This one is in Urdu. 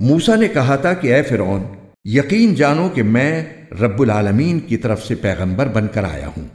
موسا نے کہا تھا کہ اے فرعون، یقین جانو کہ میں رب العالمین کی طرف سے پیغمبر بن کر آیا ہوں۔